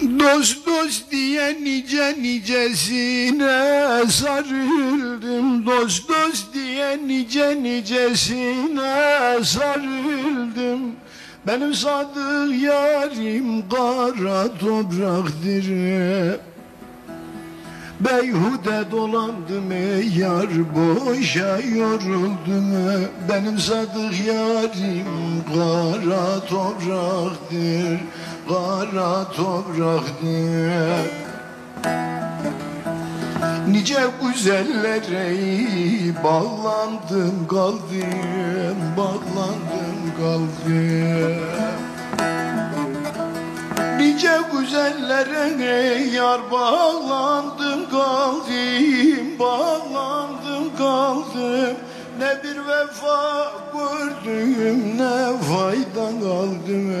Dost dost diye nice nicesine sarıldım. Dost dost diye nice nicesine sarıldım. Benim sadık yarim kara topraktır Beyhude dolandım yar boşa yoruldum Benim sadık yarim kara topraktır Kara topraktır. Nice güzellere bağlandım kaldım Bağlandım kaldım Nice güzellere yar bağlandım kaldım Bağlandım kaldım. Ne bir vefa gördüm ne faydan kaldım.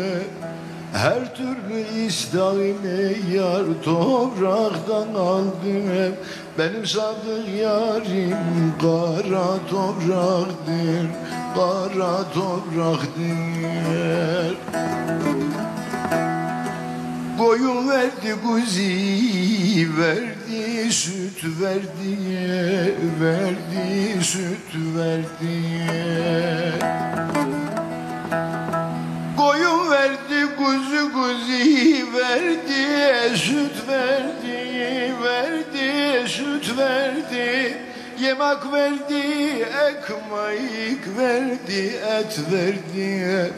Her türlü istahime yar topraktan aldım. Benim sadık yarim kara topraktır Kara topraktır kuzi verdi süt verdi verdi süt verdi. Koyun verdi kuzu kuzi verdi süt verdi verdi süt verdi. Yemek verdi ekmek verdi et verdi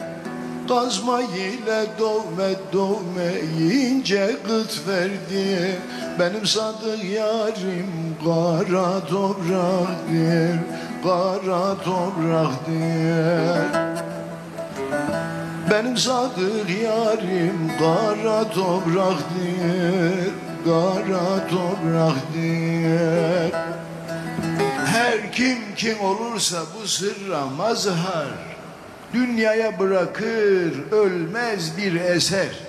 Kazma ile dövme dövme ince kıt verdi. Benim sadık yarim kara topraktır Kara topraktır Benim sadık yarim kara topraktır Kara topraktır Her kim kim olursa bu sırra mazhar Dünyaya bırakır ölmez bir eser.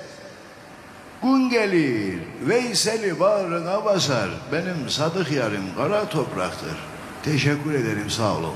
Gün gelir Veysel'i bağrına basar. Benim sadık yarım kara topraktır. Teşekkür ederim sağ olun